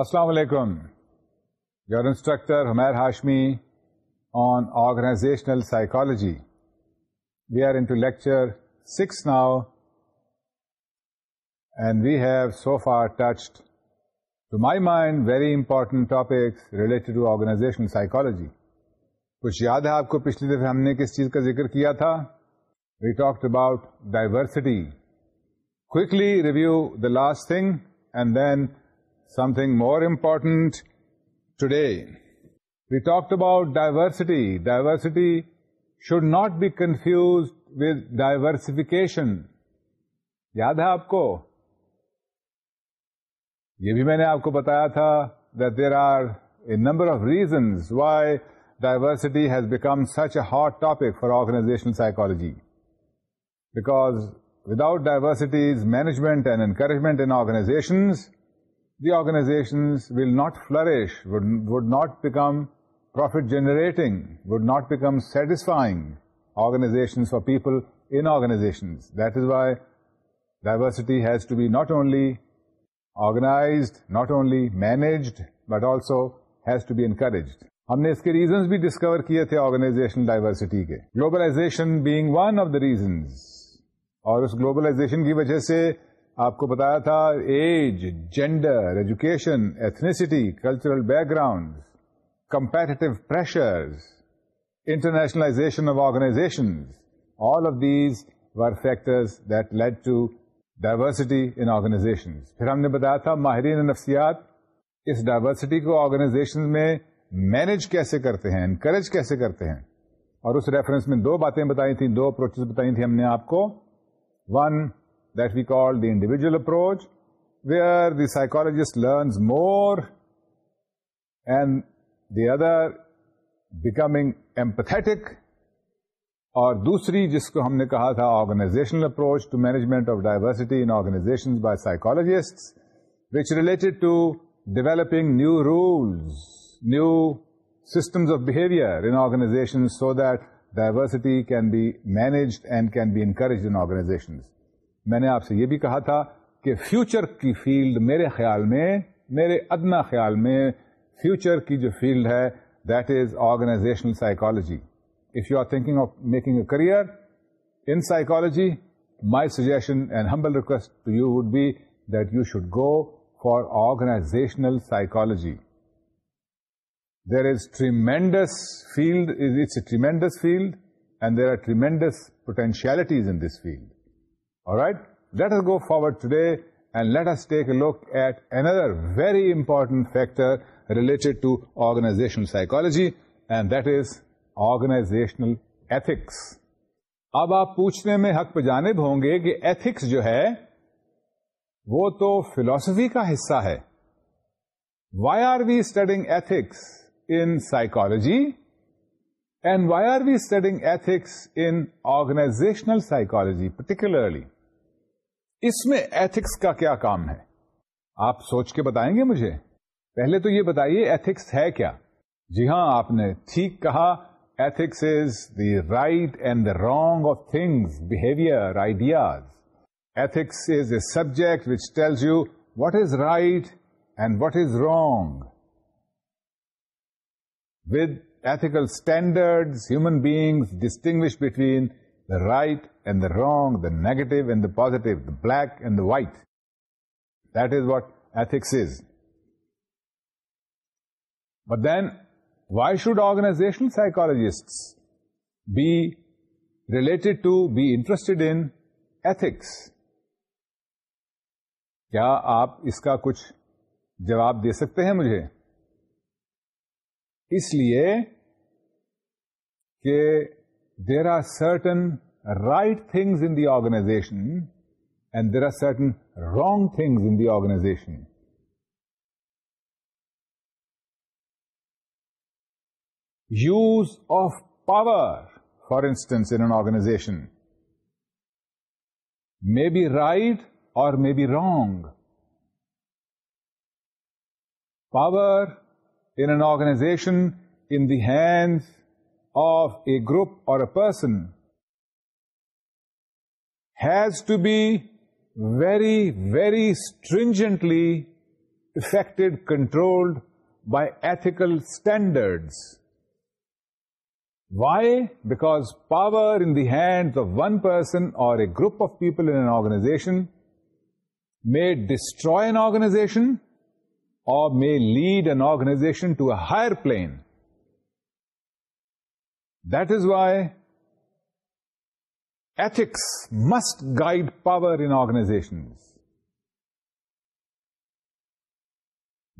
السلام علیکم your instructor Humair Hashmi on organizational psychology we are into lecture six now and we have so far touched to my mind very important topics related to organizational psychology کچھ یاد ہے آپ کو پچھلی دفعہ ہم نے کس چیز کا ذکر کیا تھا we talked about diversity quickly review the last thing and then something more important today we talk about diversity diversity should not be confused with diversification یاد ہے آپ کو یہ بھی میں نے آپ کو بتایا تھا there are a number of reasons why diversity has become such a hot topic for organization psychology because without diversity management and encouragement in organizations they not will not flourish would not become generating, generating would not become satisfying for people people organizations. That that is why has has to be not only not only managed but also has to be encouraged ہم نے اس کے reasons بھی discover کیے تھے organization diversity کے globalization being one of the reasons اور اس گلوبلائزیشن کی وجہ سے آپ کو بتایا تھا age gender education ethnicity cultural background competitive pressure internationalization of organization all of these factors that lead to diversity in organization پھر ہم نے بتایا تھا ماہرین نفسیات اس ڈائورسٹی کو آرگنائزیشن میں مینج کیسے کرتے ہیں انکریج کیسے کرتے ہیں اور اس ریفرنس میں دو باتیں بتائی تھیں دو اپروچز بتائی تھیں ہم نے آپ کو one that we called the individual approach where the psychologist learns more and the other becoming empathic اور دوسری جس کو ہم نے کہا تھا organizational approach to management of diversity in organization by psychologist which related to developing new rules new systems of behaviour in organization so that diversity can be managed and can be encourage organizations میں نے آپ سے یہ بھی کہا تھا کہ future کی فیلڈ میرے خیال میں میرے ادنا خیال میں فیوچر کی جو فیلڈ ہے that is organizational psychology if you are thinking of making a career in psychology my suggestion and humble request to you would be that you should go for organizational psychology there is tremendous field is it's a tremendous field and there are tremendous potentialities in this field right later go forward today and later take look at another very important factor related to organizational psychology and that is organizational ethics اب آپ پوچھنے میں حق پہ جانب ہوں گے کہ ایتھکس جو ہے وہ تو فلوسفی کا حصہ ہے why are we studying ethics in psychology and why are we studying ethics in organizational psychology particularly اس میں ایتھکس کا کیا کام ہے آپ سوچ کے بتائیں گے مجھے پہلے تو یہ بتائیے ایتھکس ہے کیا جی ہاں آپ نے ٹھیک کہا ethics is the right and the wrong of things behaviour ideas ethics is a subject which tells you what is right and what is wrong with all standard human beings distinguish between right and the wrong the negative and the positive the black and the white this what is is but then why should organizational psychologist be relate to be interest in ethics کیا آپ اس کا کچھ جواب دے سکتے ہیں مجھے اس لیے کہ there are certain right things in the organization and there are certain wrong things in the organization use of power for instance in organization may be right or may be wrong power in an organization in the hands of a group or a person has to be very, very stringently affected, controlled by ethical standards. Why? Because power in the hands of one person or a group of people in an organization may destroy an organization or may lead an organization to a higher plane. That is why ethics must guide power in organizations.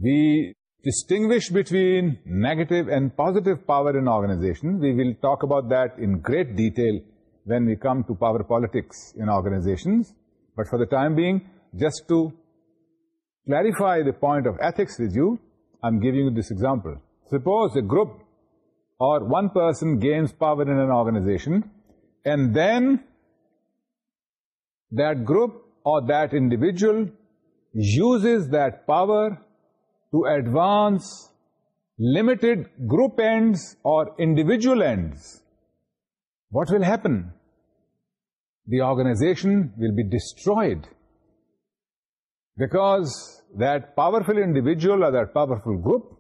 We distinguish between negative and positive power in organizations. We will talk about that in great detail when we come to power politics in organizations. But for the time being, just to clarify the point of ethics with you, I'm giving you this example. Suppose a group or one person gains power in an organization, and then that group or that individual uses that power to advance limited group ends or individual ends. What will happen? The organization will be destroyed because that powerful individual or that powerful group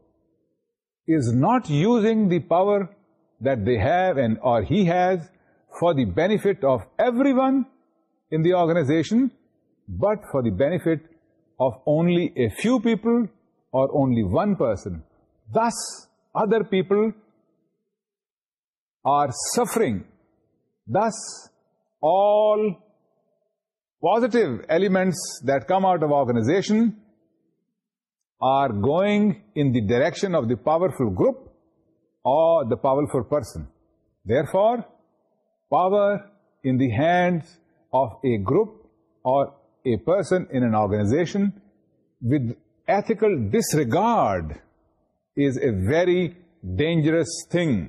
is not using the power that they have and or he has for the benefit of everyone in the organization, but for the benefit of only a few people or only one person. Thus, other people are suffering. Thus, all positive elements that come out of organization going in the direction of the powerful group or the powerful person therefore power in the hand of a group or a person an an organization with ethical disregard is a very dangerous thing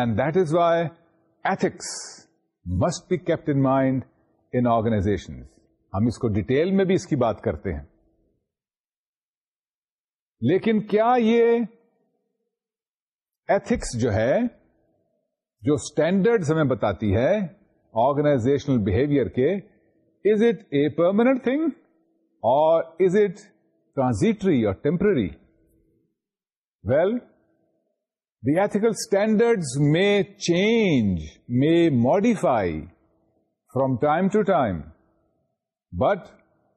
and that is why ethics must be kept in mind in organization ہم اس کو detail میں بھی اس کی بات کرتے ہیں لیکن کیا یہ ایتھکس جو ہے جو اسٹینڈرڈ ہمیں بتاتی ہے آرگنائزیشنل بہیویئر کے is it a permanent thing اور از اٹ ٹرانزیٹری اور temporary well the ethical standards میں چینج میں modify from time to time but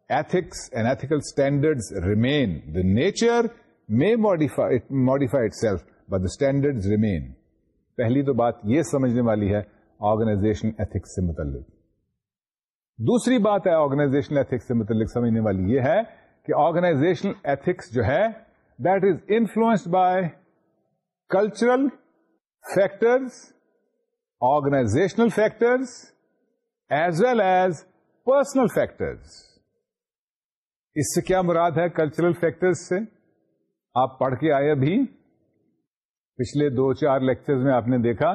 ethics and ethical standards remain. The nature may modify, it, modify itself, but the standards remain. پہلی تو بات یہ سمجھنے والی ہے آرگنائزیشن ایتھکس سے متعلق دوسری بات ہے آرگنائزیشن ایتھکس سے متعلق سمجھنے والی یہ ہے کہ آرگنائزیشن ایتھکس جو ہے that is influenced by cultural factors organizational factors as well as personal factors اس سے کیا مراد ہے کلچرل فیکٹر سے آپ پڑھ کے آئے ابھی پچھلے دو چار لیکچر میں آپ نے دیکھا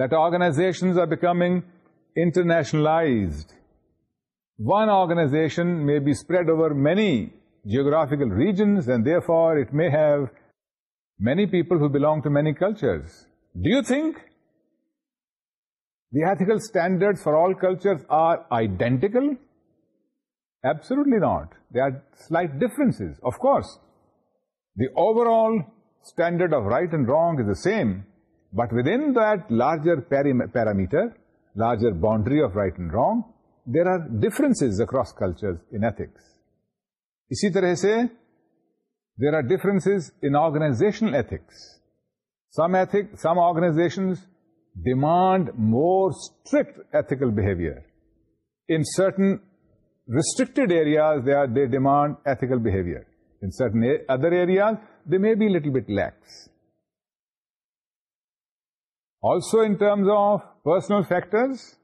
that organizations are becoming internationalized one organization may be spread over many geographical regions and therefore it may have many people who belong to many culture do you think the ethical standards standard for all are are identical exactly not they are difference of course the overall standard of right and wrong is the same but within larger parameter larger boundary of right and wrong there are difference across cultures اسی طرح سے there are difference in organization ethics some organization demand more strict ethical behaviour in certain restricted areas, they demand ethical behavior. In certain other areas, they may be a little bit lax. Also, in terms of personal factors,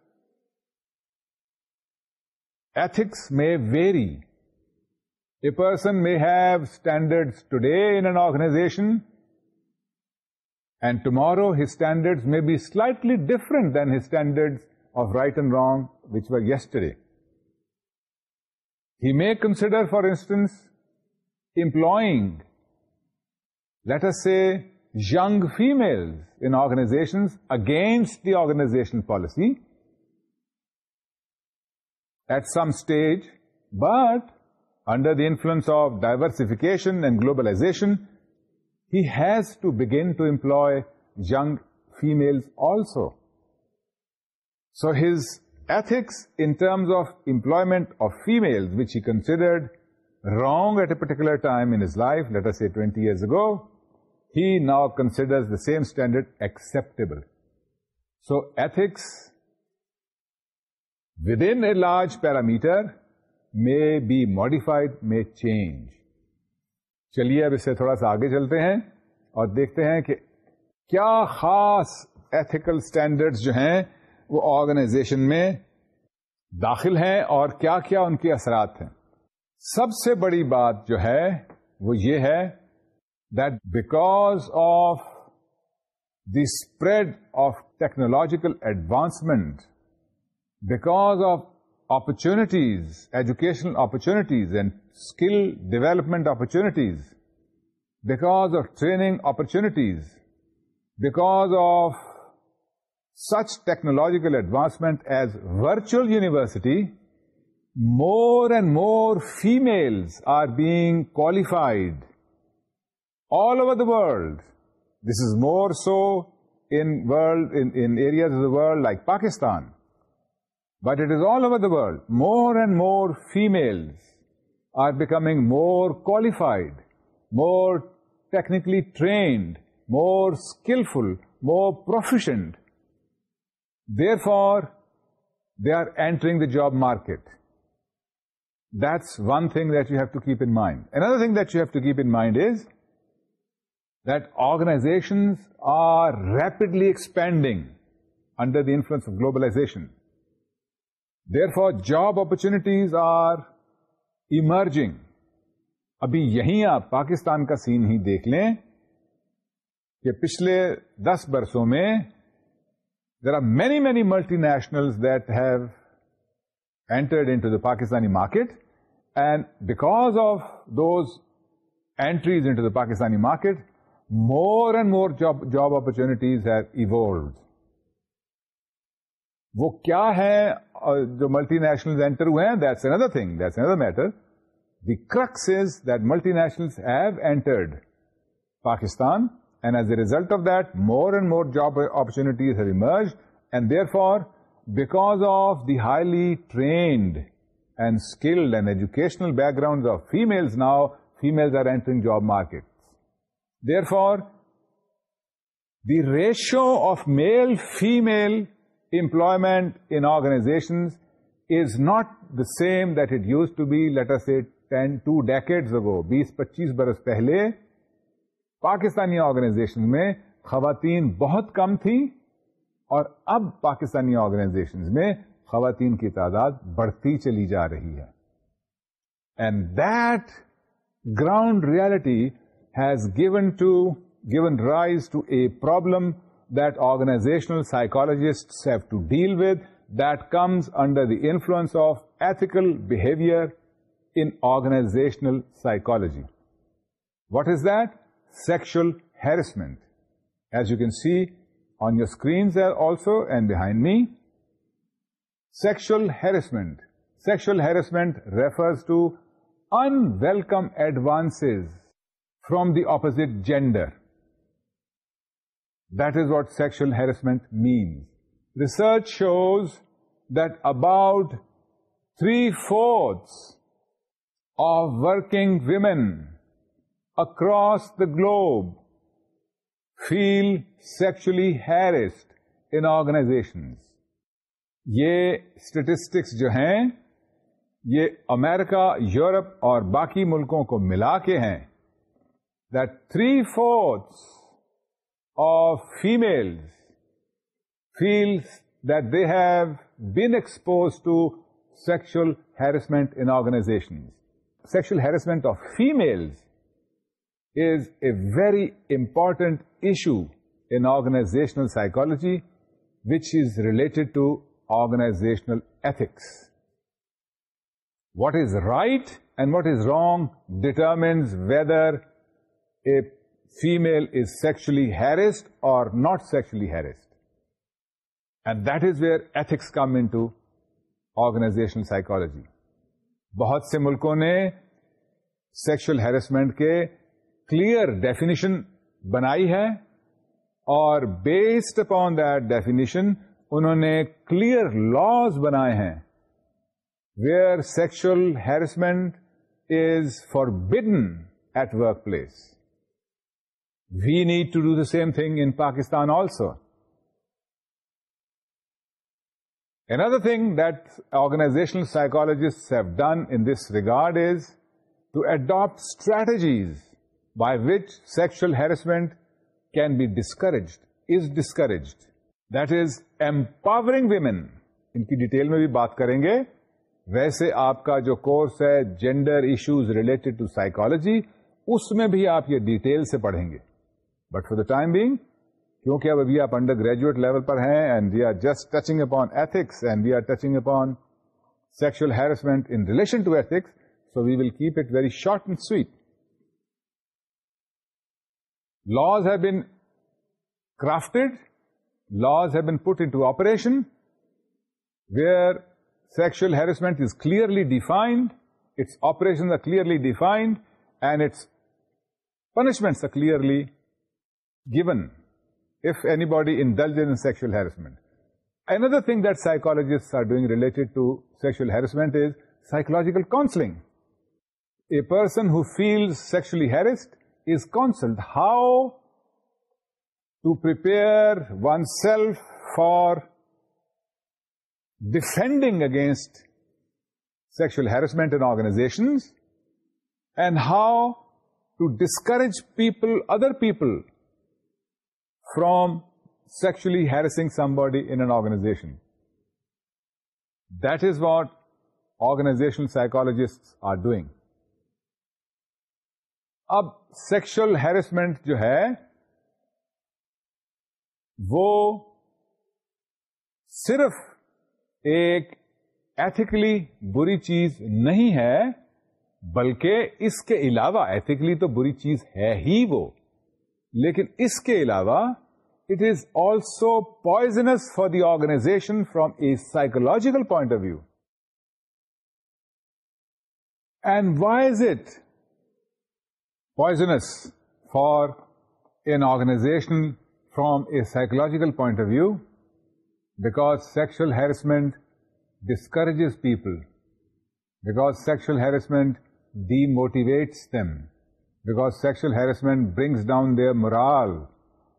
ethics may vary. A person may have standards today in an organization, and tomorrow his standards may be slightly different than his standards of right and wrong, which were yesterday. He may consider, for instance, employing, let us say, young females in organizations against the organization policy at some stage, but under the influence of diversification and globalization, he has to begin to employ young females also. So his ethics in terms of employment of females which he considered wrong at a particular time in his life, let us say 20 years ago, he now considers the same standard acceptable. So ethics within a large parameter may be modified, may change. چلیے اب اس سے تھوڑا سا آگے چلتے ہیں اور دیکھتے ہیں کہ کیا خاص ایتھیکل اسٹینڈرڈ جو ہیں وہ آرگنائزیشن میں داخل ہیں اور کیا کیا ان کے اثرات ہیں سب سے بڑی بات جو ہے وہ یہ ہے that because of the spread of technological advancement because of opportunities educational opportunities and skill development opportunities because of training opportunities because of such technological advancement as virtual university, more and more females are being qualified all over the world. This is more so in areas of the world like Pakistan. But it is all over the world. More and more females are becoming more qualified, more technically trained, more skillful, more proficient therefore for they are entering the job market one one thing you have to keep in mind thing that you have to keep in mind is that that are rapidly expanding under the influence of globalization therefore job opportunities are emerging ابھی یہیں آپ پاکستان کا سین ہی دیکھ لیں کہ پچھلے دس برسوں میں are many many multinational that have entered the the Pakistani market and of of those entries the the Pakistani market more and more job opportunities have evolved وہ کیا ہے جو ملٹی نیشنل اینٹر ہوئے ہیں that's other thing that's another matter the crux is that multinational have entered Pakistan as a result of that more and more job opportunities emerge and therefore because of the highly trained and skilled and educational background of females now females are entering job market therefore the ratio of male female employment in organization is not the same that it used to better ten two decade ago بیس پچیس برس پہلے Pakistani organization میں خواتین بہت کم تھی اور اب پاکستانی آرگنائزیشن میں خواتین کی تعداد بڑھتی چلی جا رہی ہے and that ground reality has given to given rise to a problem that organizational psychologist have to deal with that comes under the influence of ethical behaviour in organizational psychology what is that sexual harassment. As you can see on your screens there also and behind me, sexual harassment. Sexual harassment refers to unwelcome advances from the opposite gender. That is what sexual harassment means. Research shows that about 3/4 of working women across the globe feel sexually harassed in organization یہ statistics جو ہیں یہ America Europe اور باقی ملکوں کو ملا کے ہیں three four of females feel that they have been exposed to sexual harassment in organization sexual harassment of females very important issue in organizational psychology which is related to organizational ethics what is right and what is wrong determines whether a female is sexually harassed or not sexually harassed and that is where ethics come into organizational psychology بہت سے ملکوں نے sexual harassment کے clear definition بنائی ہے اور based upon that definition انہوں نے کلیئر لاس بنائے ہیں where sexual harassment is forbidden at workplace we need to do the same thing in Pakistan also Another thing that organizational psychologists have done in this regard is to adopt strategies by which sexual harassment can be discouraged is discouraged that is empowering women ان کی detail میں بھی بات کریں گے ویسے آپ کا جو کورس ہے gender issues related to psychology اس میں بھی آپ یہ ڈیٹیل سے پڑھیں گے but for the time being کیونکہ اب ابھی آپ انڈر گریجویٹ لیول پر ہیں and we are just touching upon ethics and we are touching upon sexual harassment in relation to ethics so we will keep it very short and sweet Laws have been crafted, laws have been put into operation, where sexual harassment is clearly defined, its operations are clearly defined, and its punishments are clearly given if anybody indulges in sexual harassment. Another thing that psychologists are doing related to sexual harassment is psychological counseling. A person who feels sexually harassed is counseled how to prepare oneself for defending against sexual harassment in organizations, and how to discourage people, other people, from sexually harassing somebody in an organization. That is what organizational psychologists are doing. اب sexual harassment جو ہے وہ صرف ایک ethically بری چیز نہیں ہے بلکہ اس کے علاوہ ایتھیکلی تو بری چیز ہے ہی وہ لیکن اس کے علاوہ it is also poisonous for the organization from a psychological point of view and why is it poisonous for an organization from a psychological point of view, because sexual harassment discourages people, because sexual harassment demotivates them, because sexual harassment brings down their morale.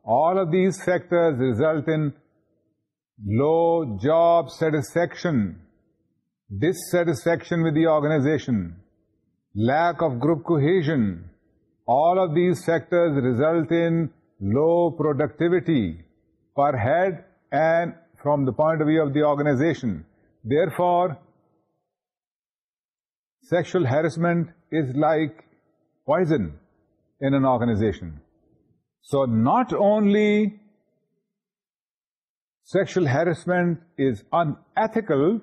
All of these factors result in low job satisfaction, dissatisfaction with the organization, lack of group cohesion, all of these factors result in low productivity for head and from the point of view of the organization therefore sexual harassment is like poison in an organization so not only sexual harassment is unethical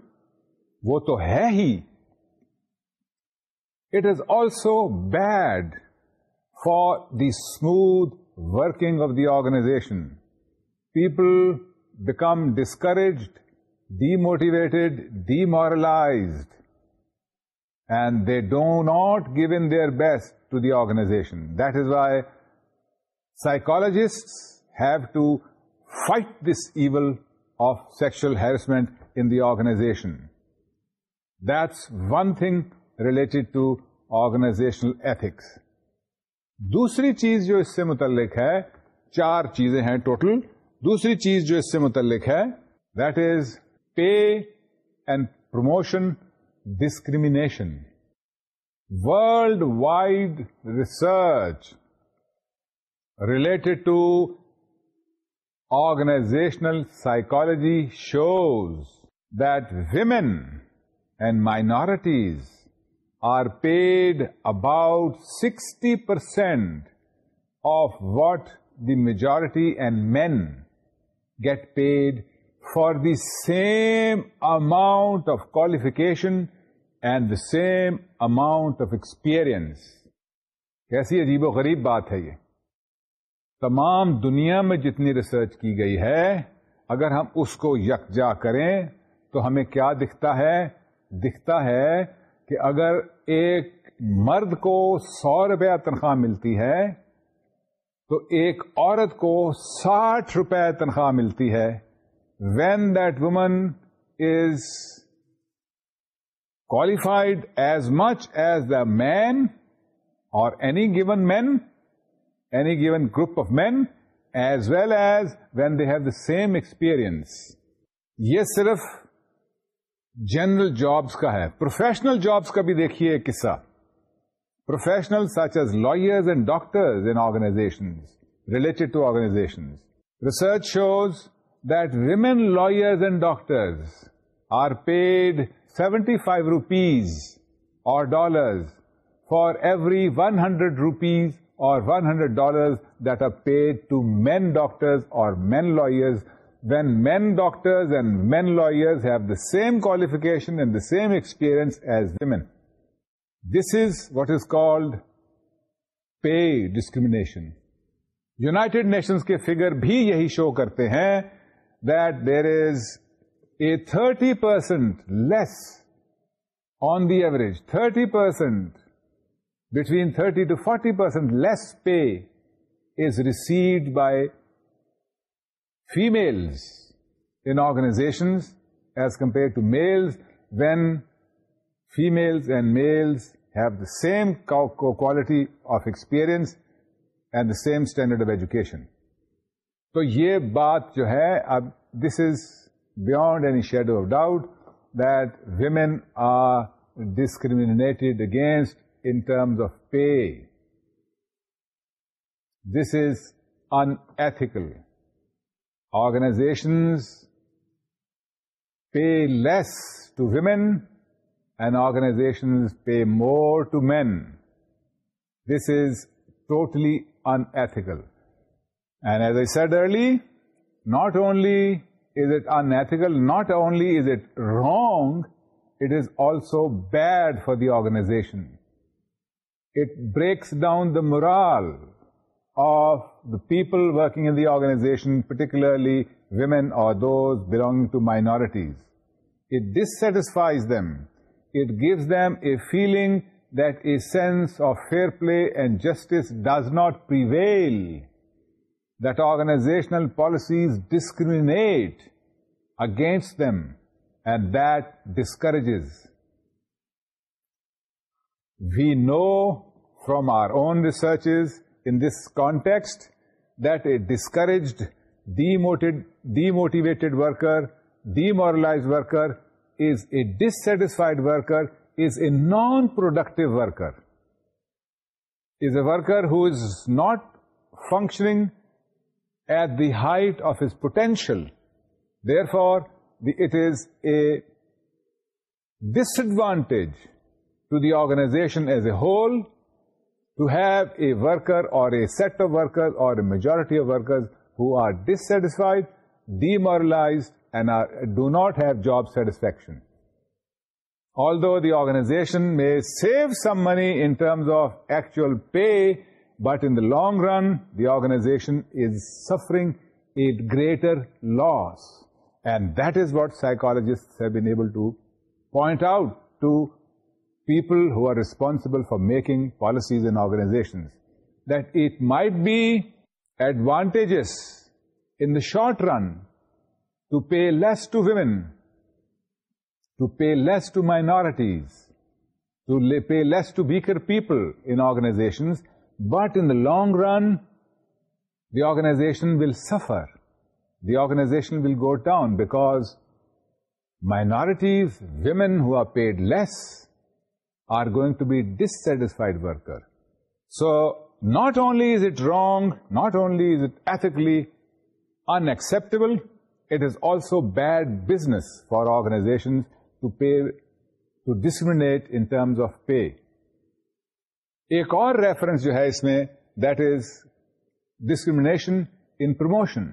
تو ہے ہی it is also bad for the smooth working of the organization. People become discouraged, demotivated, demoralized, and they do not give in their best to the organization. That is why psychologists have to fight this evil of sexual harassment in the organization. That's one thing related to organizational ethics. دوسری چیز جو اس سے متعلق ہے چار چیزیں ہیں total دوسری چیز جو اس سے متعلق ہے that is pay and promotion discrimination worldwide research related to organizational psychology shows that women and minorities paid about sixty percent of what the majority and men get paid for same amount of qualification and the same amount of experience کیسی عجیب و غریب بات ہے یہ تمام دنیا میں جتنی ریسرچ کی گئی ہے اگر ہم اس کو یکجا کریں تو ہمیں کیا دکھتا ہے دکھتا ہے کہ اگر ایک مرد کو سو روپیہ تنخواہ ملتی ہے تو ایک عورت کو ساٹھ روپے تنخواہ ملتی ہے when that woman is qualified as much as the man or any given man any given group of men as well as when they have the same experience یہ صرف جنرل جابس کا ہے پروفیشنل جابس کا بھی دیکھیے ایک قصہ professional such as lawyers and doctors in organization related to organization research shows that women lawyers and doctors are paid seventy five rupees or dollars for every one hundred rupees or one hundred dollars that are paid to men doctors or men lawyers when men doctors and men lawyers same qualification and the same experience as women this is what is called pay discrimination united nation کے figure بھی یہی show کرتے ہیں that there is a thirty percent less on the average thirty percent between thirty to forty percent less pay is received by females in organizations as compare to males when females and males have the same quality of experience and the same standard of education تو یہ بات جو ہے اب this is beyond any shadow of doubt that women are discriminated against in terms of pay this is unethical Organizations pay less to women and organizations pay more to men. This is totally unethical. And as I said early, not only is it unethical, not only is it wrong, it is also bad for the organization. It breaks down the morale of the people working in the organization, particularly women or those belonging to minorities. It dissatisfies them. It gives them a feeling that a sense of fair play and justice does not prevail, that organizational policies discriminate against them, and that discourages. We know from our own researches in this context that a discouraged, demotivated worker, demoralized worker is a dissatisfied worker, is a non-productive worker, is a worker who is not functioning at the height of his potential. Therefore, it is a disadvantage to the organization as a whole, to have a worker or a set of workers or a majority of workers who are dissatisfied, demoralized, and do not have job satisfaction. Although the organization may save some money in terms of actual pay, but in the long run, the organization is suffering a greater loss. And that is what psychologists have been able to point out to people who are responsible for making policies in organizations, that it might be advantageous in the short run to pay less to women, to pay less to minorities, to pay less to weaker people in organizations, but in the long run, the organization will suffer. The organization will go down because minorities, women who are paid less, are going to be dissatisfied worker so not only is it wrong not only is it ethically unacceptable it is also bad business for organization to pay to discriminate in terms of pay ایک اور reference جو ہے اس میں that is discrimination in promotion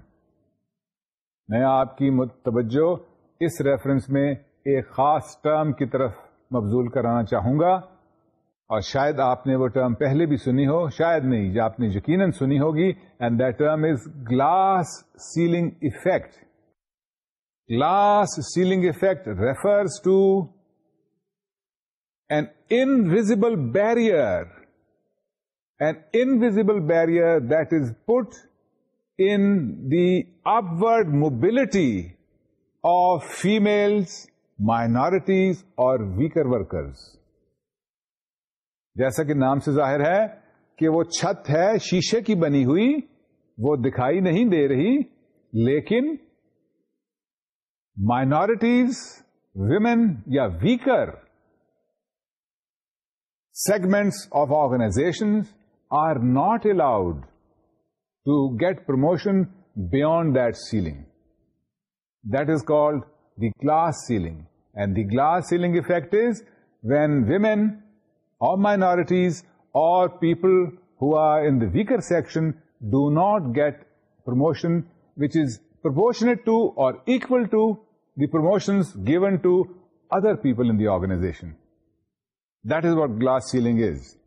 میں آپ کی توجہ اس ریفرنس میں ایک خاص ٹرم کی طرف مبزول کرانا چاہوں گا اور شاید آپ نے وہ ٹرم پہلے بھی سنی ہو شاید نہیں جو آپ نے یقیناً سنی ہوگی and that term is glass ceiling effect glass ceiling effect refers to an invisible barrier and invisible barrier that is put in the upward mobility of females minorities اور ویکر ورکرز جیسا کہ نام سے ظاہر ہے کہ وہ چھت ہے شیشے کی بنی ہوئی وہ دکھائی نہیں دے رہی لیکن مائنارٹیز ویمن یا weaker segments of organization are not allowed to get promotion beyond that ceiling that is called the glass ceiling And the glass ceiling effect is when women or minorities or people who are in the weaker section do not get promotion which is proportionate to or equal to the promotions given to other people in the organization. That is what glass ceiling is.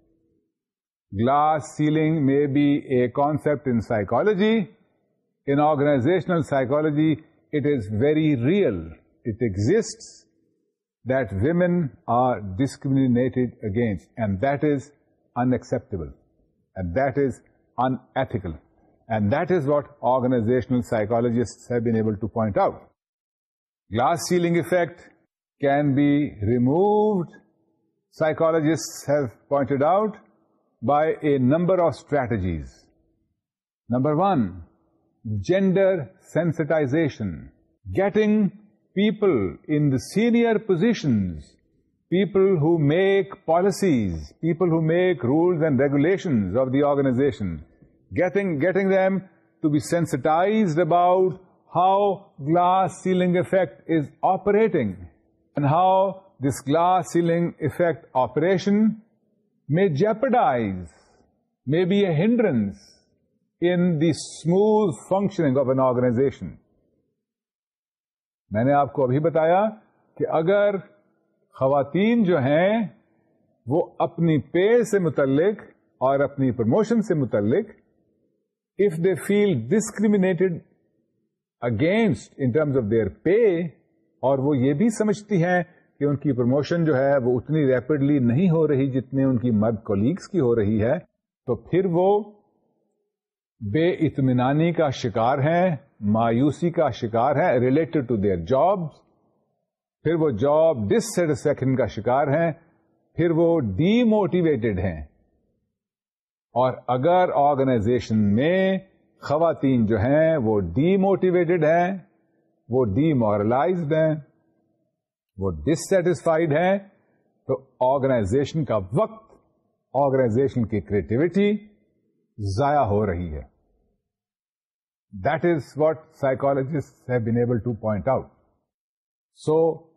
Glass ceiling may be a concept in psychology. In organizational psychology, it is very real. It exists that women are discriminated against, and that is unacceptable, and that is unethical, and that is what organizational psychologists have been able to point out. Glass ceiling effect can be removed, psychologists have pointed out, by a number of strategies. Number one, gender sensitization. Getting people in the senior positions, people who make policies, people who make rules and regulations of the organization, getting them to be sensitized about how glass ceiling effect is operating and how this glass ceiling effect operation may jeopardize, may be a hindrance in the smooth functioning of an organization. میں نے آپ کو ابھی بتایا کہ اگر خواتین جو ہیں وہ اپنی پے سے متعلق اور اپنی پروموشن سے متعلق if they feel discriminated against in terms of their pay اور وہ یہ بھی سمجھتی ہیں کہ ان کی پروموشن جو ہے وہ اتنی ریپڈلی نہیں ہو رہی جتنے ان کی مرد کولیگس کی ہو رہی ہے تو پھر وہ بے اطمینانی کا شکار ہیں مایوسی کا شکار ہیں ریلیٹڈ ٹو دیئر جاب پھر وہ جاب ڈسٹسفیکشن کا شکار ہیں پھر وہ ڈی موٹیویٹیڈ ہیں اور اگر آرگنائزیشن میں خواتین جو ہیں وہ ڈی موٹیویٹڈ ہیں وہ ڈی مورلائزڈ ہیں وہ ڈسٹسفائڈ ہیں تو آرگنائزیشن کا وقت آرگنائزیشن کی کریٹیوٹی ضائع ہو رہی ہے That is what psychologists have been able to point out. So,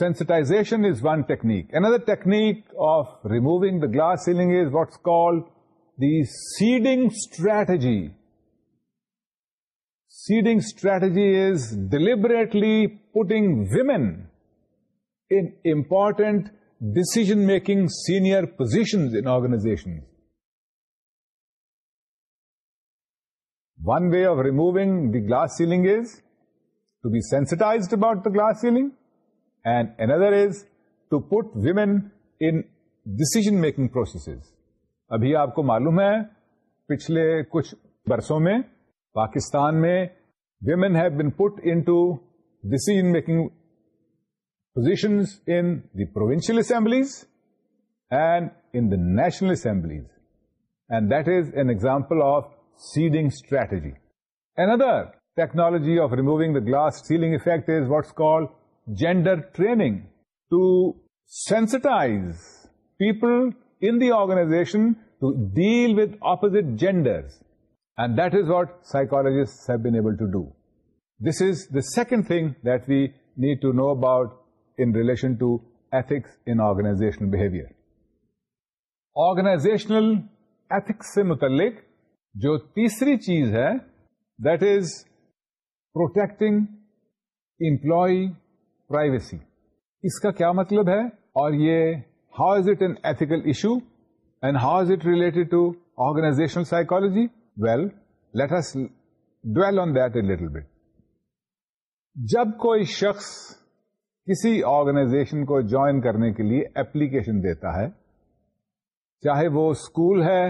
sensitization is one technique. Another technique of removing the glass ceiling is what's called the seeding strategy. Seeding strategy is deliberately putting women in important decision-making senior positions in organizations. One way of removing the glass ceiling is to be sensitize about the glass ceiling and another is to put women in decision making process ابھی آپ کو معلوم ہے پچھلے کچھ برسوں میں پاکستان میں women have been put in decision making position in the provincial assemblies and in the national assemblies and that is an example of seeding strategy under technology of removing the glass ceiling effect what's call gender training to sensitize people in the organization to deal with oppose genders and that is what psychologist ہی this is the second thing that we need to know about in relation to ethics and organization behaviour organizational ethics سے متعلق جو تیسری چیز ہے that is protecting employee privacy اس کا کیا مطلب ہے اور یہ how is it an ethical issue and how is it related to organizational psychology well let us dwell on that a little bit جب کوئی شخص کسی آرگنائزیشن کو جوائن کرنے کے لیے اپلیکیشن دیتا ہے چاہے وہ اسکول ہے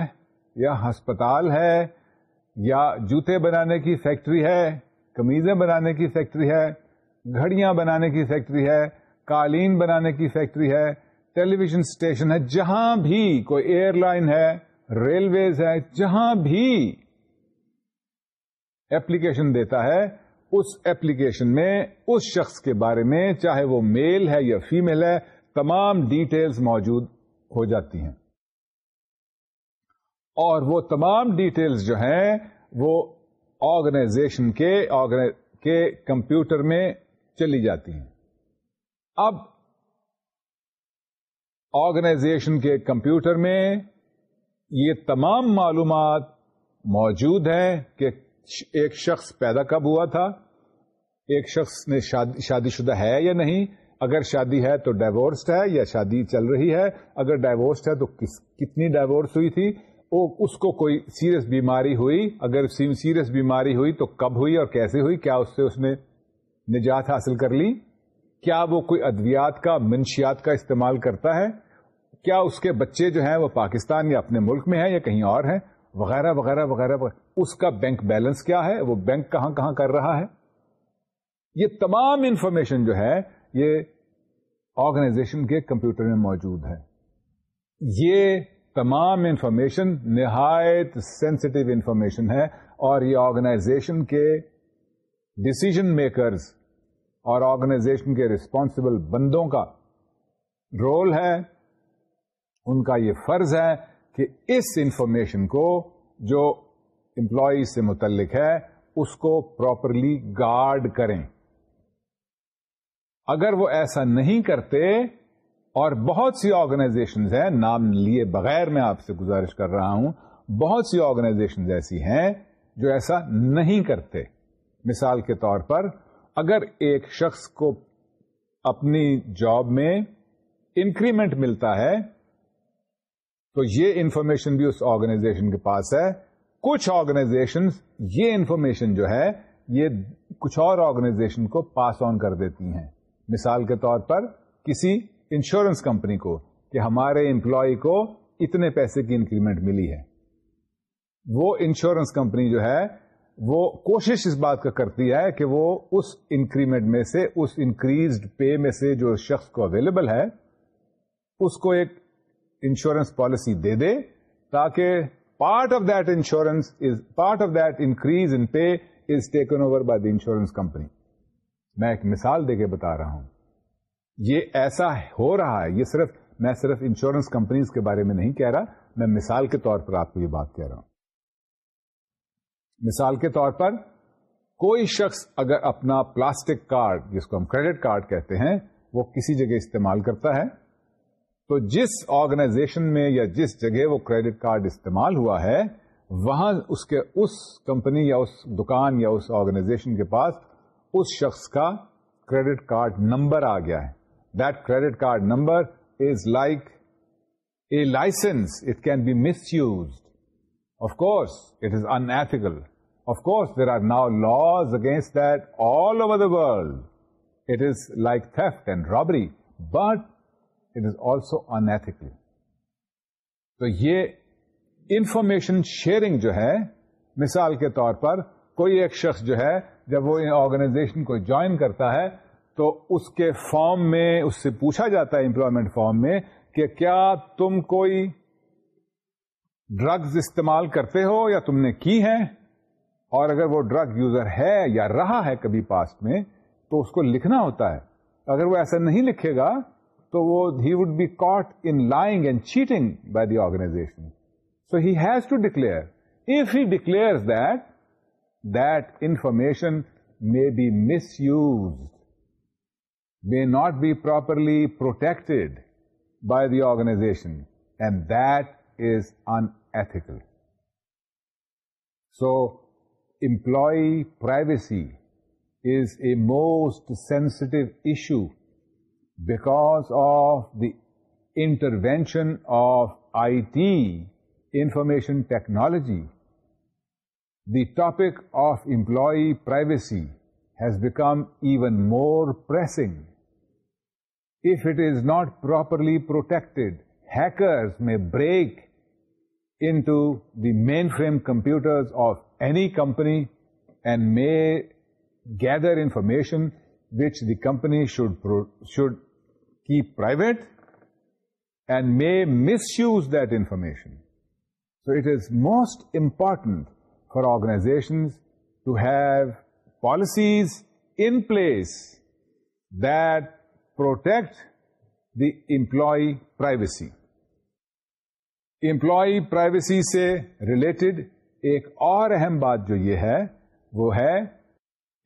یا ہسپتال ہے یا جوتے بنانے کی فیکٹری ہے کمیزیں بنانے کی فیکٹری ہے گھڑیاں بنانے کی فیکٹری ہے قالین بنانے کی فیکٹری ہے ٹیلی ویژن اسٹیشن ہے جہاں بھی کوئی ایئر لائن ہے ریلویز ہے جہاں بھی ایپلیکیشن دیتا ہے اس ایپلیکیشن میں اس شخص کے بارے میں چاہے وہ میل ہے یا فیمیل ہے تمام ڈیٹیلز موجود ہو جاتی ہیں اور وہ تمام ڈیٹیلز جو ہیں وہ آرگنائزیشن کے کے کمپیوٹر میں چلی جاتی ہیں اب آرگنائزیشن کے کمپیوٹر میں یہ تمام معلومات موجود ہیں کہ ایک شخص پیدا کب ہوا تھا ایک شخص نے شادی شادی شدہ ہے یا نہیں اگر شادی ہے تو ڈائیورسڈ ہے یا شادی چل رہی ہے اگر ڈائیورسڈ ہے تو کس, کتنی ڈائیورس ہوئی تھی اس کو کوئی سیریس بیماری ہوئی اگر سیریس بیماری ہوئی تو کب ہوئی اور کیسے ہوئی کیا اس سے اس نے نجات حاصل کر لی کیا وہ کوئی ادویات کا منشیات کا استعمال کرتا ہے کیا اس کے بچے جو ہیں وہ پاکستان یا اپنے ملک میں ہیں یا کہیں اور ہیں وغیرہ وغیرہ وغیرہ اس کا بینک بیلنس کیا ہے وہ بینک کہاں کہاں کر رہا ہے یہ تمام انفارمیشن جو ہے یہ آرگنائزیشن کے کمپیوٹر میں موجود ہے یہ تمام انفارمیشن نہایت سینسٹیو انفارمیشن ہے اور یہ آرگنائزیشن کے ڈسیزن میکرز اور آرگنائزیشن کے ریسپانسبل بندوں کا رول ہے ان کا یہ فرض ہے کہ اس انفارمیشن کو جو امپلائی سے متعلق ہے اس کو پراپرلی گارڈ کریں اگر وہ ایسا نہیں کرتے اور بہت سی آرگنائزیشن ہیں نام لیے بغیر میں آپ سے گزارش کر رہا ہوں بہت سی آرگنائزیشن ایسی ہیں جو ایسا نہیں کرتے مثال کے طور پر اگر ایک شخص کو اپنی جاب میں انکریمنٹ ملتا ہے تو یہ انفارمیشن بھی اس آرگنائزیشن کے پاس ہے کچھ آرگنائزیشن یہ انفارمیشن جو ہے یہ کچھ اور آرگنائزیشن کو پاس آن کر دیتی ہیں مثال کے طور پر کسی انشورنس کمپنی کو کہ ہمارے امپلائی کو اتنے پیسے کی انکریمنٹ ملی ہے وہ انشورنس کمپنی جو ہے وہ کوشش اس بات کا کرتی ہے کہ وہ اس انکریمنٹ میں سے اس انکریزڈ پے میں سے جو شخص کو اویلیبل ہے اس کو ایک انشورنس پالیسی دے دے تاکہ part of that insurance part of that increase in pay is taken over by the insurance company میں ایک مثال دے کے بتا رہا ہوں یہ ایسا ہو رہا ہے یہ صرف میں صرف انشورنس کمپنیز کے بارے میں نہیں کہہ رہا میں مثال کے طور پر آپ کو یہ بات کہہ رہا ہوں مثال کے طور پر کوئی شخص اگر اپنا پلاسٹک کارڈ جس کو ہم کریڈٹ کارڈ کہتے ہیں وہ کسی جگہ استعمال کرتا ہے تو جس آرگنائزیشن میں یا جس جگہ وہ کریڈٹ کارڈ استعمال ہوا ہے وہاں اس کے اس کمپنی یا اس دکان یا اس آرگنائزیشن کے پاس اس شخص کا کریڈٹ کارڈ نمبر آ گیا ہے card number is like a license it can be miss Of of course it is unethical course, there are now laws against that over the world it is like like and robbery but it is also also unethical. تو یہ information sharing جو ہے مثال کے طور پر کوئی ایک شخص جو ہے جب وہ آرگنائزیشن کو جوائن کرتا ہے تو اس کے فارم میں اس سے پوچھا جاتا ہے امپلائمنٹ فارم میں کہ کیا تم کوئی ڈرگز استعمال کرتے ہو یا تم نے کی ہے اور اگر وہ ڈرگ یوزر ہے یا رہا ہے کبھی پاسٹ میں تو اس کو لکھنا ہوتا ہے اگر وہ ایسا نہیں لکھے گا تو وہ ہی would be caught in lying and cheating by the organization so has to declare if he declare that that information may be miss may not be properly protected by the organization, and that is unethical. So, employee privacy is a most sensitive issue because of the intervention of IT, information technology. The topic of employee privacy has become even more pressing if it is not properly protected. Hackers may break into the mainframe computers of any company and may gather information which the company should keep private and may misuse that information. So it is most important for organizations to have policies in place that protect the employee privacy employee privacy سے related ایک اور اہم بات جو یہ ہے وہ ہے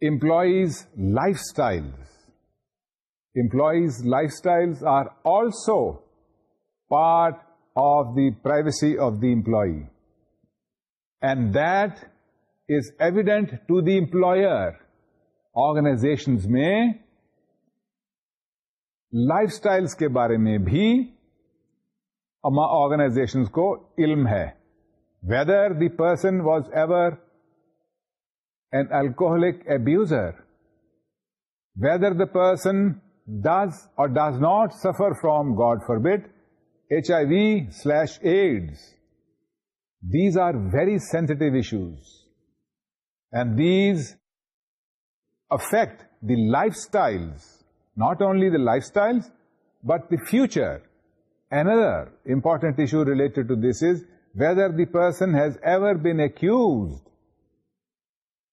employees lifestyle employees lifestyle are also part of the privacy of the employee and that is evident to the employer organizations میں لائف لائفسٹائل کے بارے میں بھی آرگنائزیشن کو علم ہے whether the person was ever an alcoholic abuser whether the person does or does not suffer from God for but H I V slash AIDS these are very sensitive issues and these affect the life style not only the lifestyles, but the future. Another important issue related to this is whether the person has ever been accused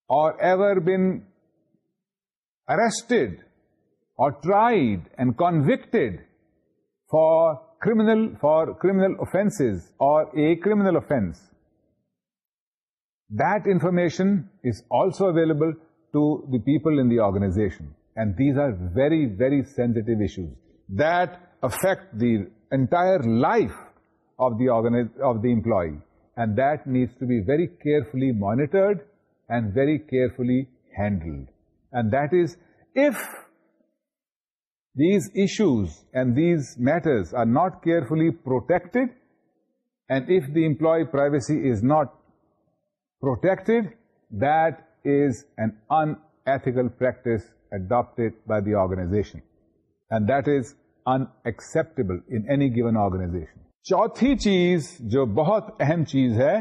or ever been arrested or tried and convicted for criminal offenses or a criminal offense. That information is also available to the people in the organization. And these are very, very sensitive issues that affect the entire life of the employee. And that needs to be very carefully monitored and very carefully handled. And that is, if these issues and these matters are not carefully protected, and if the employee privacy is not protected, that is an unethical practice adopted by the organization and that is unacceptable any given آرگنا چوتھی چیز جو بہت اہم چیز ہے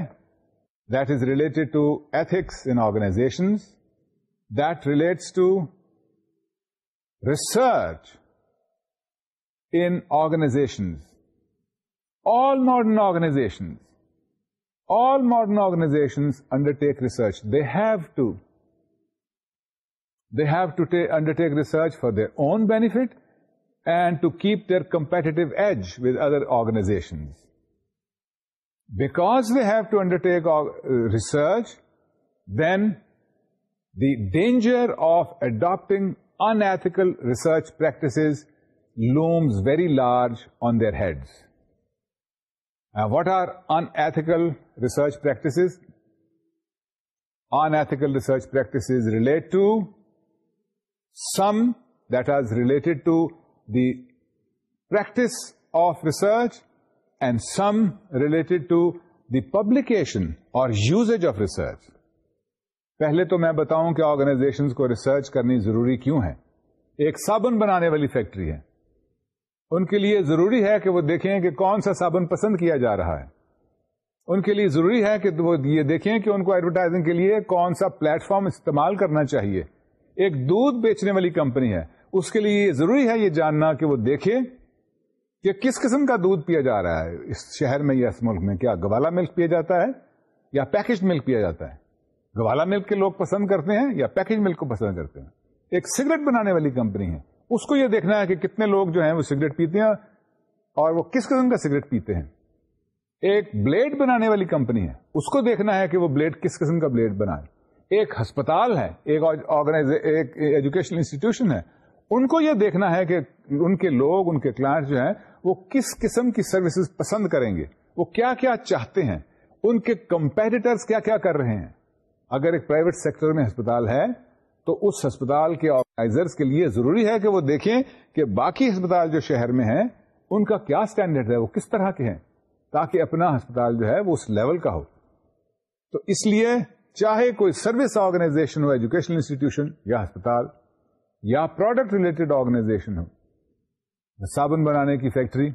that is related to ethics in organization that relates to research in organization all modern organization all modern organization undertake research they have to They have to undertake research for their own benefit and to keep their competitive edge with other organizations. Because they have to undertake uh, research, then the danger of adopting unethical research practices looms very large on their heads. What are unethical research practices? Unethical research practices relate to some that are related to the practice of research and some related to the publication اور usage of research پہلے تو میں بتاؤں کہ organization کو research کرنی ضروری کیوں ہے ایک صابن بنانے والی فیکٹری ہے ان کے لیے ضروری ہے کہ وہ دیکھیں کہ کون سا صابن پسند کیا جا رہا ہے ان کے لیے ضروری ہے کہ وہ یہ دیکھیں کہ ان کو ایڈورٹائزنگ کے لیے کون سا پلیٹ فارم استعمال کرنا چاہیے ایک دودھ بیچنے والی کمپنی ہے اس کے لیے ضروری ہے یہ جاننا کہ وہ دیکھے کہ کس قسم کا دودھ پیا جا رہا ہے اس شہر میں یا اس ملک میں کیا گوالا ملک پیا جاتا ہے یا پیکج ملک پیا جاتا ہے گوالا ملک کے لوگ پسند کرتے ہیں یا پیکج ملک کو پسند کرتے ہیں ایک سگریٹ بنانے والی کمپنی ہے اس کو یہ دیکھنا ہے کہ کتنے لوگ جو ہیں وہ سگریٹ پیتے ہیں اور وہ کس قسم کا سگریٹ پیتے ہیں ایک بلیڈ بنانے والی کمپنی ہے اس کو دیکھنا ہے کہ وہ بلیڈ کس قسم کا بلیڈ بنائے ایک ہسپتال ہے ایک آرگنائز ایک ایجوکیشن انسٹیٹیوشن ہے ان کو یہ دیکھنا ہے کہ ان کے لوگ ان کے کلاس جو ہیں وہ کس قسم کی سروسز پسند کریں گے وہ کیا کیا چاہتے ہیں ان کے کمپیٹیٹرز کیا کیا کر رہے ہیں اگر ایک پرائیویٹ سیکٹر میں ہسپتال ہے تو اس ہسپتال کے آرگنائزرز کے لیے ضروری ہے کہ وہ دیکھیں کہ باقی ہسپتال جو شہر میں ہیں ان کا کیا اسٹینڈرڈ ہے وہ کس طرح کے ہیں تاکہ اپنا ہسپتال جو ہے وہ اس لیول کا ہو تو اس لیے چاہے کوئی سروس آرگنائزیشن ہو ایجوکیشن انسٹیٹیوشن یا ہسپتال یا پروڈکٹ ریلیٹڈ آرگنائزیشن ہو صابن بنانے کی فیکٹری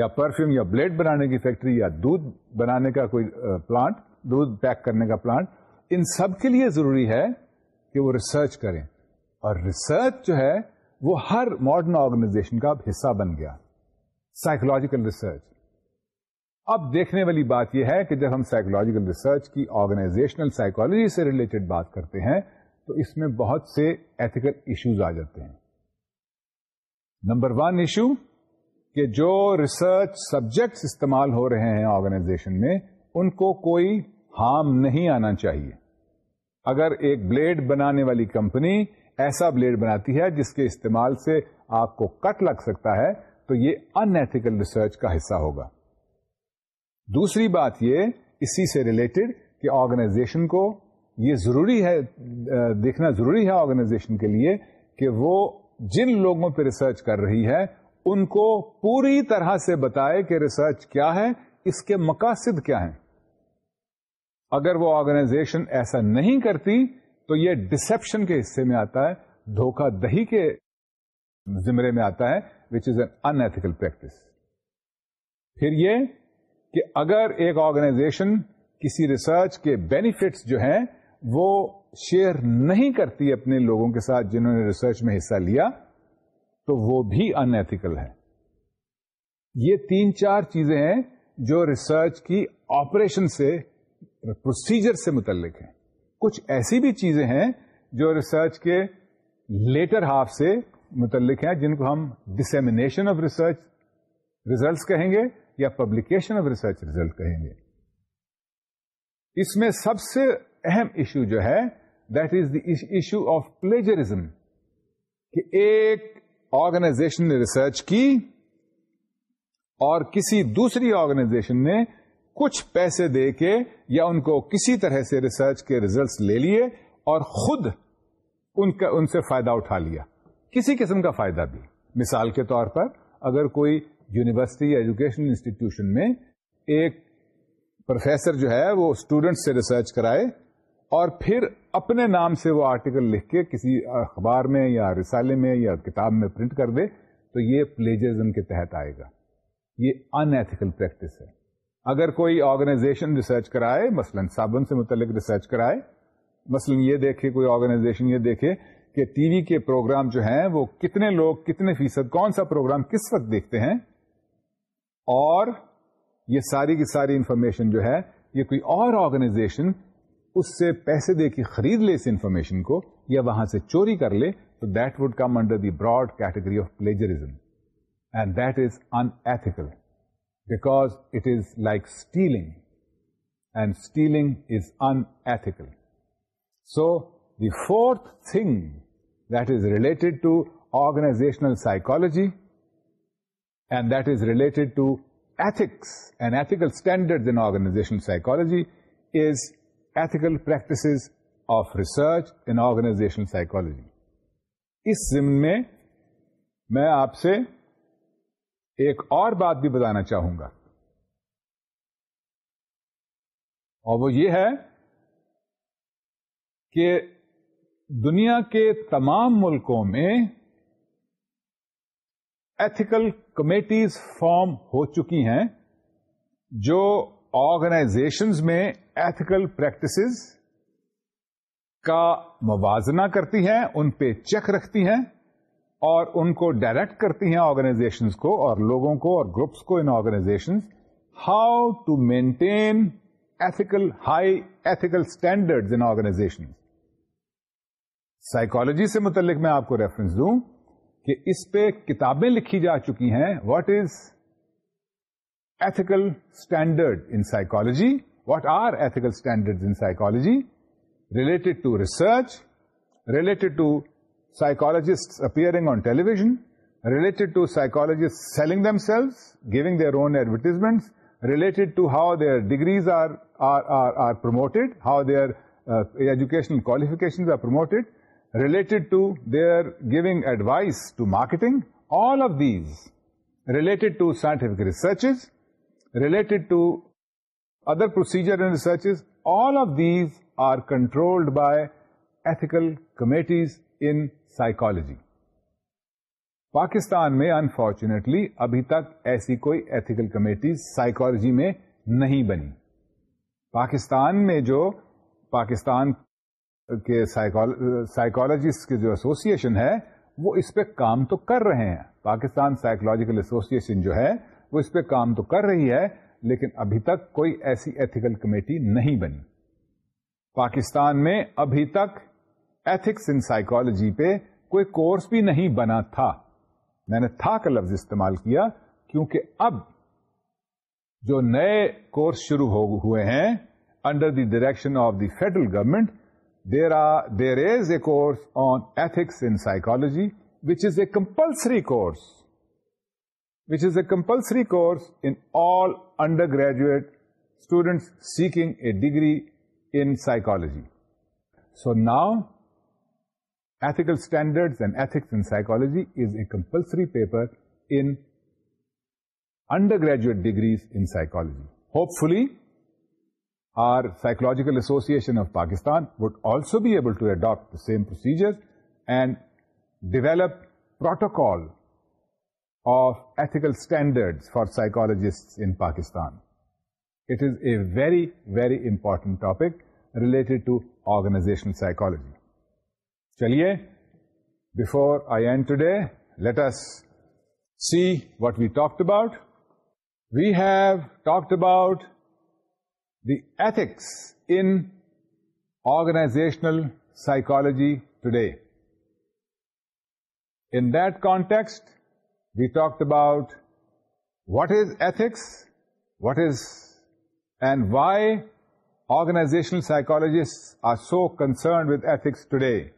یا پرفیوم یا بلیڈ بنانے کی فیکٹری یا دودھ بنانے کا کوئی پلانٹ دودھ پیک کرنے کا پلانٹ ان سب کے لیے ضروری ہے کہ وہ ریسرچ کریں اور ریسرچ جو ہے وہ ہر ماڈرن آرگنائزیشن کا اب حصہ بن گیا سائکولوجیکل ریسرچ اب دیکھنے والی بات یہ ہے کہ جب ہم سائیکولوجیکل ریسرچ کی آرگنائزیشنل سائیکولوجی سے ریلیٹڈ بات کرتے ہیں تو اس میں بہت سے ایتھیکل ایشوز آ جاتے ہیں نمبر ون ایشو کہ جو ریسرچ سبجیکٹس استعمال ہو رہے ہیں آرگنائزیشن میں ان کو کوئی ہارم نہیں آنا چاہیے اگر ایک بلیڈ بنانے والی کمپنی ایسا بلیڈ بناتی ہے جس کے استعمال سے آپ کو کٹ لگ سکتا ہے تو یہ ایتھیکل ریسرچ کا حصہ ہوگا دوسری بات یہ اسی سے ریلیٹڈ کہ آرگنائزیشن کو یہ ضروری ہے دیکھنا ضروری ہے آرگنائزیشن کے لیے کہ وہ جن لوگوں پہ ریسرچ کر رہی ہے ان کو پوری طرح سے بتائے کہ ریسرچ کیا ہے اس کے مقاصد کیا ہیں اگر وہ آرگنائزیشن ایسا نہیں کرتی تو یہ ڈسپشن کے حصے میں آتا ہے دھوکہ دہی کے زمرے میں آتا ہے which is an unethical practice پھر یہ کہ اگر ایک آرگنائزیشن کسی ریسرچ کے بینیفٹس جو ہیں وہ شیئر نہیں کرتی اپنے لوگوں کے ساتھ جنہوں نے ریسرچ میں حصہ لیا تو وہ بھی انتیکل ہے یہ تین چار چیزیں ہیں جو ریسرچ کی آپریشن سے پروسیجر سے متعلق ہیں کچھ ایسی بھی چیزیں ہیں جو ریسرچ کے لیٹر ہاف سے متعلق ہیں جن کو ہم ڈسمینیشن آف ریسرچ ریزلٹس کہیں گے یا پبلیکیشن آف ریسرچ ریزلٹ کہیں گے اس میں سب سے اہم ایشو جو ہے that is the issue of plagiarism کہ ایک آرگنائزیشن نے ریسرچ کی اور کسی دوسری آرگنائزیشن نے کچھ پیسے دے کے یا ان کو کسی طرح سے ریسرچ کے ریزلٹس لے لیے اور خود ان کا ان سے فائدہ اٹھا لیا کسی قسم کا فائدہ بھی مثال کے طور پر اگر کوئی یونیورسٹی ایجوکیشن انسٹیٹیوشن میں ایک پروفیسر جو ہے وہ اسٹوڈنٹ سے ریسرچ کرائے اور پھر اپنے نام سے وہ آرٹیکل لکھ کے کسی اخبار میں یا رسالے میں یا کتاب میں پرنٹ کر دے تو یہ پلیجزم کے تحت آئے گا یہ ان ایتھیکل پریکٹس ہے اگر کوئی آرگنائزیشن ریسرچ کرائے مثلا صابن سے متعلق ریسرچ کرائے مثلا یہ دیکھے کوئی آرگنائزیشن یہ دیکھے کہ ٹی وی کے پروگرام جو ہیں وہ کتنے لوگ کتنے فیصد کون سا پروگرام کس وقت دیکھتے ہیں اور یہ ساری کی ساری انفارمیشن جو ہے یہ کوئی اور آرگنائزیشن اس سے پیسے دے کے خرید لے اس انفارمیشن کو یا وہاں سے چوری کر لے تو that would come under the broad category of plagiarism and that is unethical because it is like stealing and stealing is unethical so the fourth thing that is related to organizational psychology and that is related to ethics and ethical standard in organizational psychology is ethical practices of research in organization psychology. اس ضمن میں میں آپ سے ایک اور بات بھی بتانا چاہوں گا اور وہ یہ ہے کہ دنیا کے تمام ملکوں میں ایتھیکل کمیٹیز فارم ہو چکی ہیں جو آرگنائزیشنز میں ایتھیکل پریکٹسز کا موازنہ کرتی ہیں ان پہ چیک رکھتی ہیں اور ان کو ڈائریکٹ کرتی ہیں آرگنائزیشنز کو اور لوگوں کو اور گروپس کو in organization how to maintain ethical high ethical standard in organization psychology سے متعلق میں آپ کو ریفرنس دوں کہ اس پہ کتابیں لکھی جا چکی ہیں what is ethical standard in psychology what are ethical standard in psychology related to research related to psychologist appearing on television related to psychologist selling themselves giving their own advertisement related to how their there are promoted how their educational qualification are promoted relate they are giving advice to marketing all of these relate to scientific research related all of are control by ethical committees in psychology Pakistan میں unfortunately ابھی تک ایسی کوئی ethical committee psychology میں نہیں بنی پاکستان میں جو پاکستان سائیکالوجسٹ کے جو ایسوسیشن ہے وہ اس پہ کام تو کر رہے ہیں پاکستان سائیکولوجیکل ایسوسیشن جو ہے وہ اس پہ کام تو کر رہی ہے لیکن ابھی تک کوئی ایسی ایتھیکل کمیٹی نہیں بنی پاکستان میں ابھی تک ایتھکس ان سائیکالوجی پہ کوئی کورس بھی نہیں بنا تھا میں نے تھا کا لفظ استعمال کیا کیونکہ اب جو نئے کورس شروع ہوئے ہیں under the direction of the federal government there are there is a course on ethics in psychology which is a compulsory course a compulsory course undergraduate students seeking a degree in psychology so now ethical standard and ethics in psychology is a compulsory paper undergraduate degrees in psychology hopefully Our Psychological Association of Pakistan would also be able to adopt the same procedures and develop protocol of ethical standards for psychologists in Pakistan. It is a very, very important topic related to organizational psychology. Chaliye, before I end today, let us see what we talked about. We have talked about the ethics in organizational psychology today. In that context, we talked about what is ethics, what is and why organizational psychologists are so concerned with ethics today.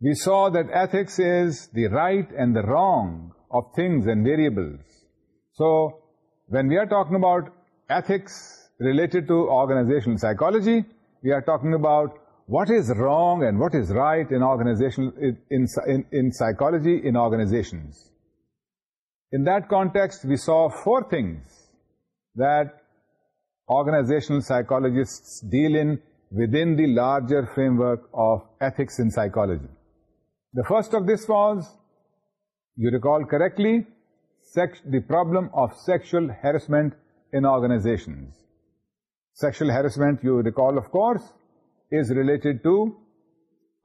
We saw that ethics is the right and the wrong of things and variables. So, when we are talking about ethics related to organizational psychology. We are talking about what is wrong and what is right in organizational in psychology in organizations. In that context, we saw four things that organizational psychologists deal in within the larger framework of ethics in psychology. The first of this was, you recall correctly, the problem of sexual harassment organizations. Sexual harassment, you recall of course is related to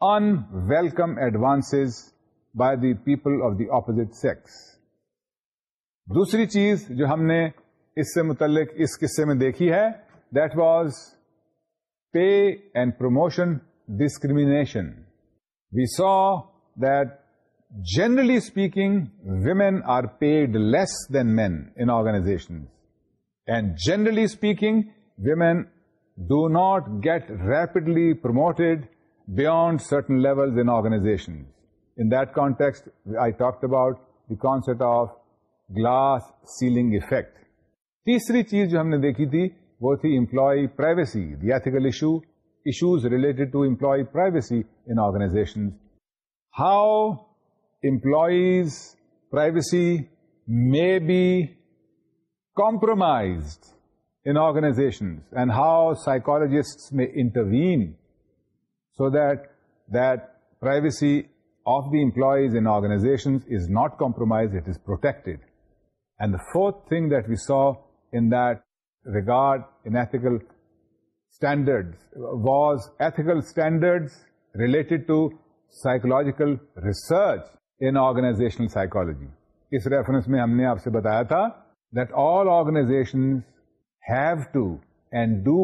unwelcome advances by the people of the opposite sex دوسری چیز جو ہم نے اس سے متعلق اس قصے میں دیکھی ہے that was pay and promotion discrimination we so that generally speaking women are paid less than men in organizations and generally speaking women do not get rapidly promoted beyond certain level organization in دانٹیکس I talk about the concept of glass ceiling effect تیسری چیز جو ہم نے دیکھی تھی وہ تھی امپلوئی پرائیویسی دل issue issues related to employee privacy in organization how employees privacy may be compromise in organization and how psychologist میں intervene so that that privacy of the employees in organization is not compromise it is protected and the fourth thing that we saw in that regard ethical standard was ethical standard relate to psychological research in organizational psychology اس reference میں ہم نے آپ سے بتایا تھا organization have to and do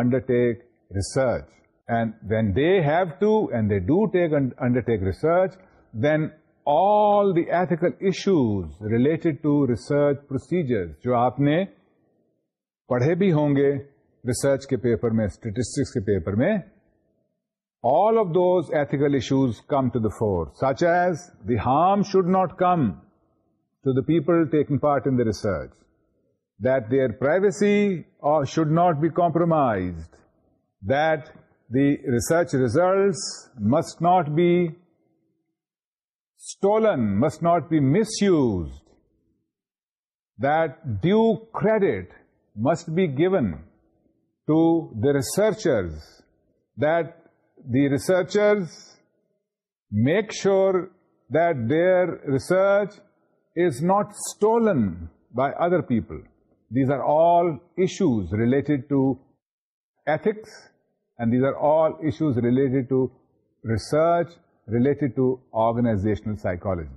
undertake research then they have to and they do take undertake research then all the ethical issues related to research procedure جو آپ نے پڑھے بھی ہوں گے ریسرچ کے پیپر میں اسٹیٹسٹکس کے پیپر میں all of those ethical issues come to the fore such as the harm should not come to the people taking part in the research that their privacy uh, should not be compromised, that the research results must not be stolen, must not be misused, that due credit must be given to the researchers, that the researchers make sure that their research is not stolen by other people. These are all issues related to ethics, and these are all issues related to research, related to organizational psychology.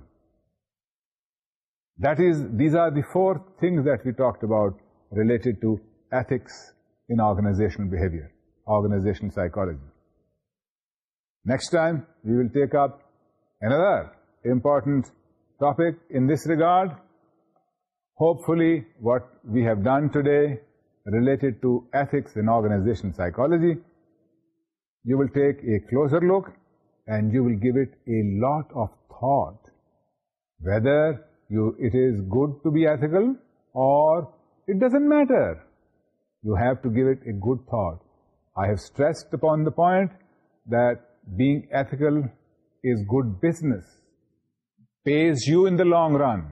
That is, these are the four things that we talked about related to ethics in organizational behavior, organizational psychology. Next time, we will take up another important topic in this regard. Hopefully, what we have done today related to ethics in organization psychology, you will take a closer look and you will give it a lot of thought, whether it is good to be ethical or it doesn't matter. You have to give it a good thought. I have stressed upon the point that being ethical is good business pays you in the long run.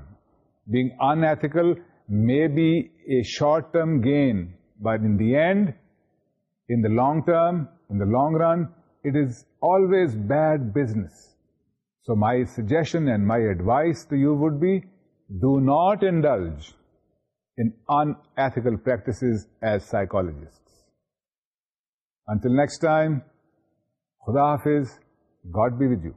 Being unethical may be a short-term gain, but in the end, in the long term, in the long run, it is always bad business. So my suggestion and my advice to you would be, do not indulge in unethical practices as psychologists. Until next time, Khuda Hafiz, God be with you.